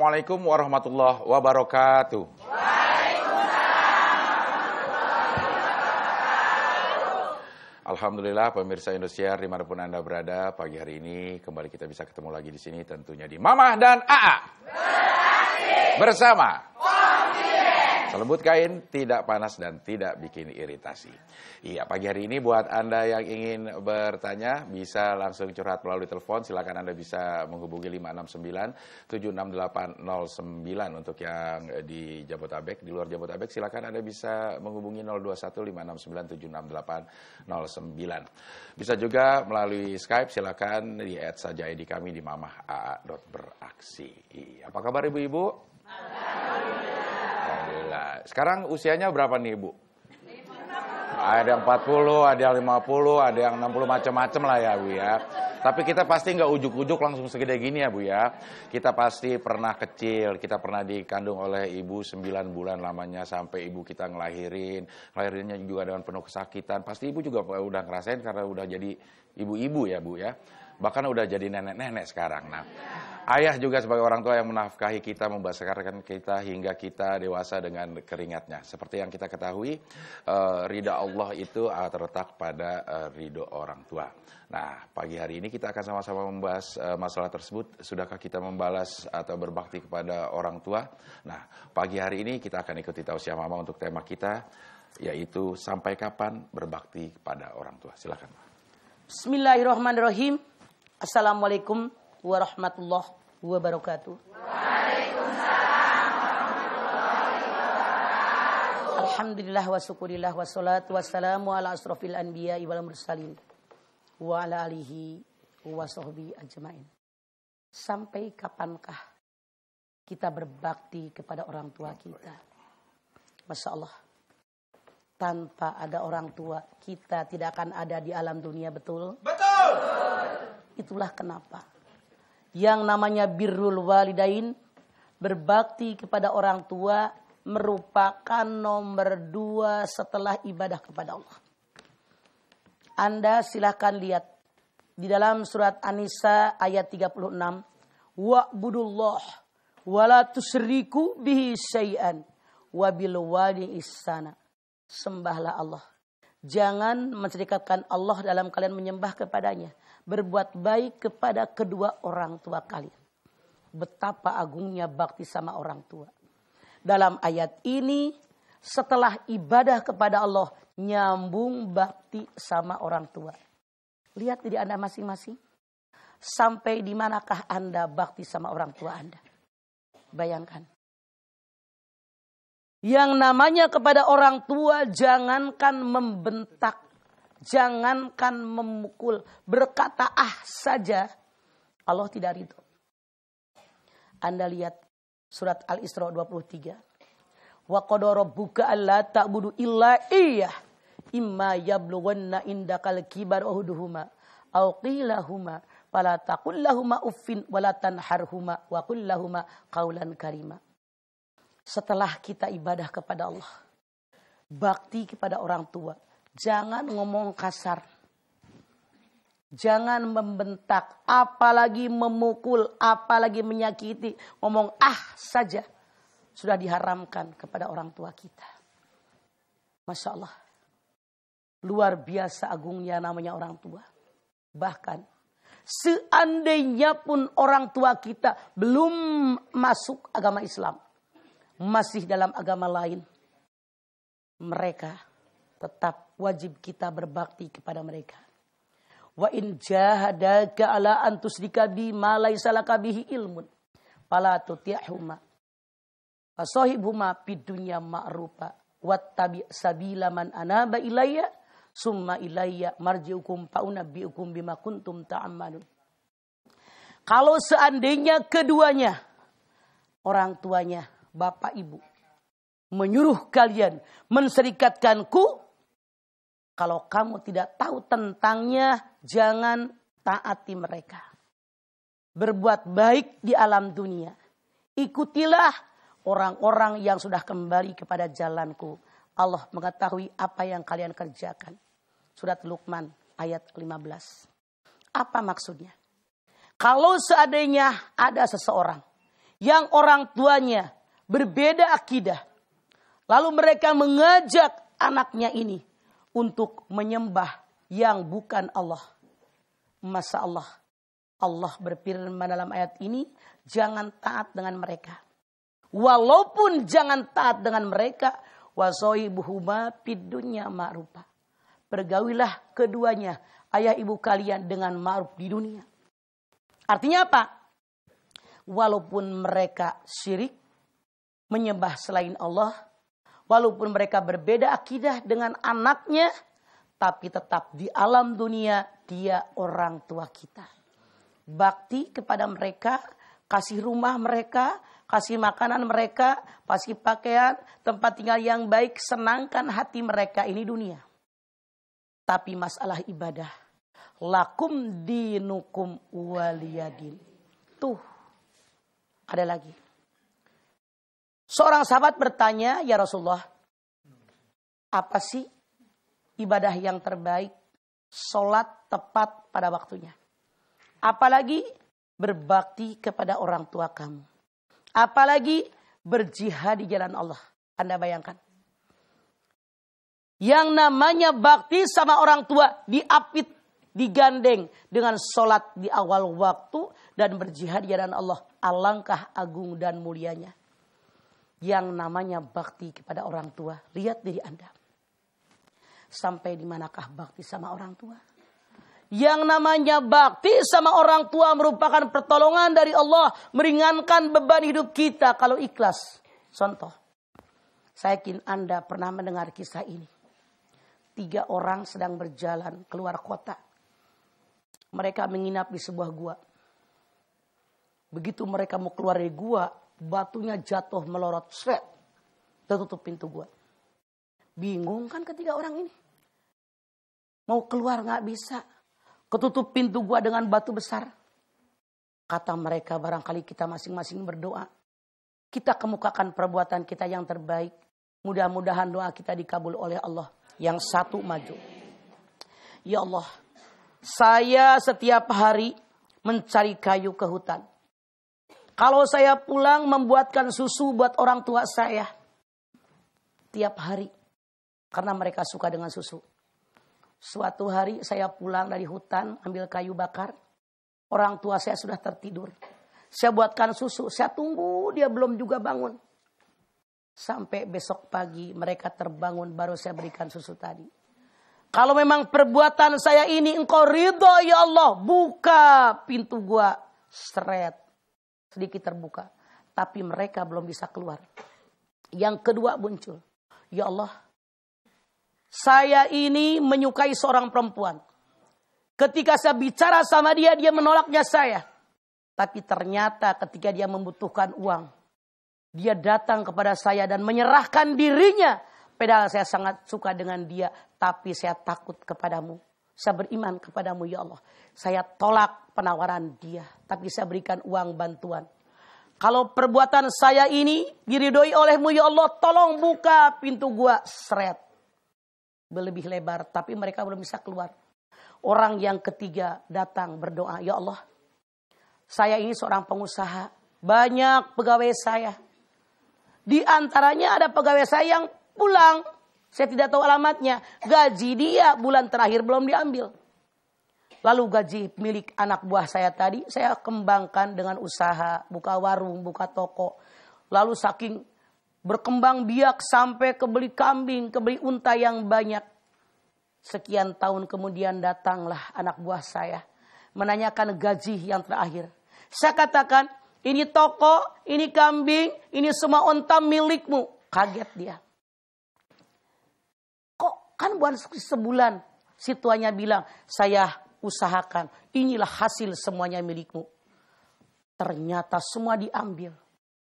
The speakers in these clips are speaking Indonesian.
Assalamualaikum warahmatullahi wabarakatuh. Alhamdulillah pemirsa Indonesia di mana pun Anda berada pagi hari ini kembali kita bisa ketemu lagi di sini tentunya di Mama dan AA bersama Selembut kain tidak panas dan tidak bikin iritasi. Iya, pagi hari ini buat Anda yang ingin bertanya bisa langsung curhat melalui telepon. Silakan Anda bisa menghubungi 569 76809 untuk yang di Jabotabek. Di luar Jabotabek silakan Anda bisa menghubungi 021 569 76809. Bisa juga melalui Skype silakan di add saja ID kami di mamah.aa.beraksi. Iya, apa kabar Ibu-ibu? Alhamdulillah. Sekarang usianya berapa nih Ibu? Ada yang 40, ada yang 50, ada yang 60 macam-macam lah ya Bu ya. Tapi kita pasti nggak ujuk-ujuk langsung segede gini ya Bu ya. Kita pasti pernah kecil, kita pernah dikandung oleh ibu 9 bulan lamanya sampai ibu kita ngelahirin. Ngelahirinnya juga dengan penuh kesakitan. Pasti ibu juga udah ngerasain karena udah jadi ibu-ibu ya Bu ya bahkan udah jadi nenek-nenek sekarang. Nah, ayah juga sebagai orang tua yang menafkahi kita, membesarkan kita hingga kita dewasa dengan keringatnya. Seperti yang kita ketahui, uh, ridha Allah itu uh, terletak pada uh, ridho orang tua. Nah, pagi hari ini kita akan sama-sama membahas masalah tersebut. Sudahkah kita membalas atau berbakti kepada orang tua? Nah, pagi hari ini kita akan ikuti tausiah mama untuk tema kita, yaitu sampai kapan berbakti kepada orang tua. Silakan. Bismillahirrahmanirrahim. Assalamualaikum warahmatullahi wabarakatuh. Alhamdulillah wa syukurillah wa salatu wassalamu ala asrafil anbiya wal mursalin wa ala alihi wa sahbihi ajmain. Sampai kapankah kita berbakti kepada orang tua kita? Masya Allah. Tanpa ada orang tua, kita tidak akan ada di alam dunia, betul? Betul! Itulah kenapa. Yang namanya birrul walidain, berbakti kepada orang tua, merupakan nomor dua setelah ibadah kepada Allah. Anda silahkan lihat di dalam surat An-Nisa ayat 36. Wa'budullah wa la tusriku bihi syai'an wa bil ihsana. Sembahlah Allah. Jangan menserikatkan Allah dalam kalian menyembah kepadanya berbuat baik kepada kedua orang tua kalian. Betapa agungnya bakti sama orang tua. Dalam ayat ini setelah ibadah kepada Allah nyambung bakti sama orang tua. Lihat diri Anda masing-masing. Sampai di manakah Anda bakti sama orang tua Anda? Bayangkan. Yang namanya kepada orang tua jangankan membentak Jangankan memukul, berkata ah saja. Allah tidak ridho. Anda lihat surat Al-Isra 23. Wa qadara rabbuka alla ta'budu illa iyyah. Imma yablughanna indakal kibar uhuduhuma aw qilahuma fala taqul lahumā uffin wa la tanharhuma wa qul qawlan karima. Setelah kita ibadah kepada Allah, bakti kepada orang tua, Jangan ngomong kasar. Jangan membentak, apalagi memukul, apalagi menyakiti. Ngomong ah saja. Sudah diharamkan kepada orang tua kita. Masya Allah. Luar biasa agungnya namanya orang tua. Bahkan seandainya pun orang tua kita belum masuk agama Islam. Masih dalam agama lain. Mereka tetap wajib kita berbakti kepada mereka. Wa in jahadaka ala an tusyrika bi ma laisa laka bihi ilmun fala tuti'huma. Fasahibhuma fid dunya ma'rufa wattabi sabila man anaba ilayya summa ilayya marji'ukum fa'unabbi'ukum bima kuntum ta'ammalun. Kalau seandainya keduanya orang tuanya, bapak ibu menyuruh kalian menserikatkanku kalau kamu tidak tahu tentangnya, jangan taati mereka. Berbuat baik di alam dunia. Ikutilah orang-orang yang sudah kembali kepada jalanku. Allah mengetahui apa yang kalian kerjakan. Surat Luqman ayat 15. Apa maksudnya? Kalau seandainya ada seseorang yang orang tuanya berbeda akidah. Lalu mereka mengajak anaknya ini untuk menyembah yang bukan Allah. Masa Allah. Allah berfirman dalam ayat ini, jangan taat dengan mereka. Walaupun jangan taat dengan mereka, wasoibuhuma pidunya ma'rufa. Bergawilah keduanya, ayah ibu kalian dengan ma'ruf di dunia. Artinya apa? Walaupun mereka syirik, menyembah selain Allah, walaupun mereka berbeda akidah dengan anaknya, tapi tetap di alam dunia dia orang tua kita. Bakti kepada mereka, kasih rumah mereka, kasih makanan mereka, kasih pakaian, tempat tinggal yang baik, senangkan hati mereka ini dunia. Tapi masalah ibadah, lakum dinukum waliyadin. Tuh, ada lagi. Seorang sahabat bertanya, ya Rasulullah, apa sih ibadah yang terbaik? Sholat tepat pada waktunya. Apalagi berbakti kepada orang tua kamu. Apalagi berjihad di jalan Allah. Anda bayangkan. Yang namanya bakti sama orang tua diapit, digandeng dengan sholat di awal waktu dan berjihad di jalan Allah. Alangkah agung dan mulianya yang namanya bakti kepada orang tua. Lihat diri Anda. Sampai di manakah bakti sama orang tua? Yang namanya bakti sama orang tua merupakan pertolongan dari Allah. Meringankan beban hidup kita kalau ikhlas. Contoh. Saya yakin Anda pernah mendengar kisah ini. Tiga orang sedang berjalan keluar kota. Mereka menginap di sebuah gua. Begitu mereka mau keluar dari gua, batunya jatuh melorot seret tertutup pintu gua. Bingung kan ketiga orang ini. Mau keluar nggak bisa. Ketutup pintu gua dengan batu besar. Kata mereka barangkali kita masing-masing berdoa. Kita kemukakan perbuatan kita yang terbaik. Mudah-mudahan doa kita dikabul oleh Allah yang satu maju. Ya Allah saya setiap hari mencari kayu ke hutan kalau saya pulang membuatkan susu buat orang tua saya. Tiap hari. Karena mereka suka dengan susu. Suatu hari saya pulang dari hutan ambil kayu bakar. Orang tua saya sudah tertidur. Saya buatkan susu. Saya tunggu dia belum juga bangun. Sampai besok pagi mereka terbangun baru saya berikan susu tadi. Kalau memang perbuatan saya ini engkau ridho ya Allah. Buka pintu gua. Seret sedikit terbuka. Tapi mereka belum bisa keluar. Yang kedua muncul. Ya Allah, saya ini menyukai seorang perempuan. Ketika saya bicara sama dia, dia menolaknya saya. Tapi ternyata ketika dia membutuhkan uang, dia datang kepada saya dan menyerahkan dirinya. Padahal saya sangat suka dengan dia, tapi saya takut kepadamu. Saya beriman kepadamu ya Allah. Saya tolak penawaran dia. Tapi saya berikan uang bantuan. Kalau perbuatan saya ini diridhoi olehmu ya Allah. Tolong buka pintu gua. Seret. Lebih lebar. Tapi mereka belum bisa keluar. Orang yang ketiga datang berdoa. Ya Allah. Saya ini seorang pengusaha. Banyak pegawai saya. Di antaranya ada pegawai saya yang pulang saya tidak tahu alamatnya. Gaji dia bulan terakhir belum diambil. Lalu gaji milik anak buah saya tadi saya kembangkan dengan usaha, buka warung, buka toko. Lalu saking berkembang biak sampai kebeli kambing, kebeli unta yang banyak. Sekian tahun kemudian datanglah anak buah saya menanyakan gaji yang terakhir. Saya katakan, ini toko, ini kambing, ini semua unta milikmu. Kaget dia. Kan bukan sebulan. Si tuanya bilang, saya usahakan. Inilah hasil semuanya milikmu. Ternyata semua diambil.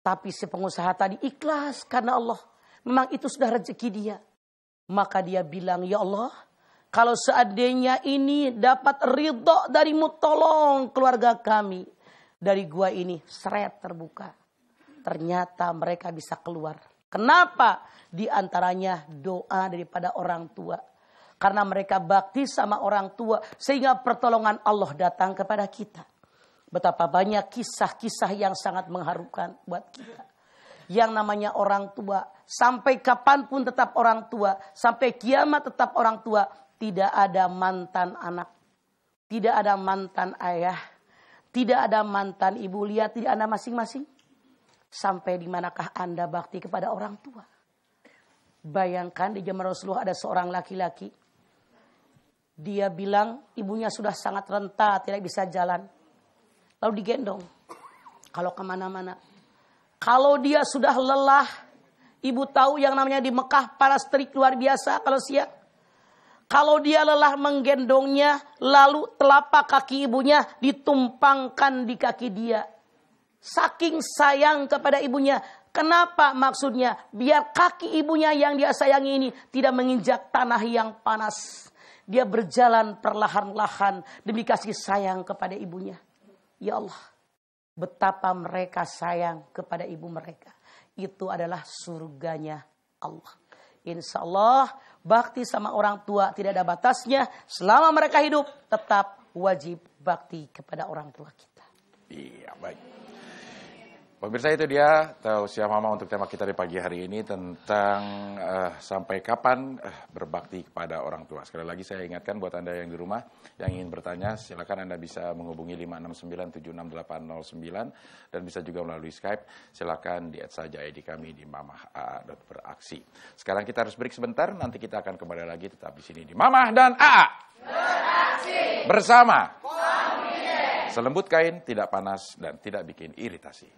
Tapi si pengusaha tadi ikhlas karena Allah. Memang itu sudah rezeki dia. Maka dia bilang, ya Allah, kalau seandainya ini dapat ridho darimu, tolong keluarga kami. Dari gua ini, seret terbuka. Ternyata mereka bisa keluar. Kenapa? Di antaranya doa daripada orang tua. Karena mereka bakti sama orang tua. Sehingga pertolongan Allah datang kepada kita. Betapa banyak kisah-kisah yang sangat mengharukan buat kita. Yang namanya orang tua. Sampai kapan pun tetap orang tua. Sampai kiamat tetap orang tua. Tidak ada mantan anak. Tidak ada mantan ayah. Tidak ada mantan ibu. Lihat tidak ada masing-masing. Sampai di manakah anda bakti kepada orang tua. Bayangkan di zaman Rasulullah ada seorang laki-laki. Dia bilang ibunya sudah sangat renta, tidak bisa jalan lalu digendong. Kalau ke mana-mana. Kalau dia sudah lelah, ibu tahu yang namanya di Mekah panas terik luar biasa kalau siang. Kalau dia lelah menggendongnya, lalu telapak kaki ibunya ditumpangkan di kaki dia. Saking sayang kepada ibunya. Kenapa maksudnya? Biar kaki ibunya yang dia sayangi ini tidak menginjak tanah yang panas. Dia berjalan perlahan-lahan demi kasih sayang kepada ibunya. Ya Allah, betapa mereka sayang kepada ibu mereka. Itu adalah surganya Allah. Insya Allah bakti sama orang tua tidak ada batasnya. Selama mereka hidup tetap wajib bakti kepada orang tua kita. Iya baik. Pemirsa itu dia tausiah mama untuk tema kita di pagi hari ini tentang uh, sampai kapan uh, berbakti kepada orang tua. Sekali lagi saya ingatkan buat Anda yang di rumah yang ingin bertanya silakan Anda bisa menghubungi 569768809 dan bisa juga melalui Skype. Silakan di saja ID kami di Mamah beraksi. Sekarang kita harus break sebentar, nanti kita akan kembali lagi tetap di sini di Mamah dan AA. Beraksi. Bersama. Selembut kain, tidak panas, dan tidak bikin iritasi.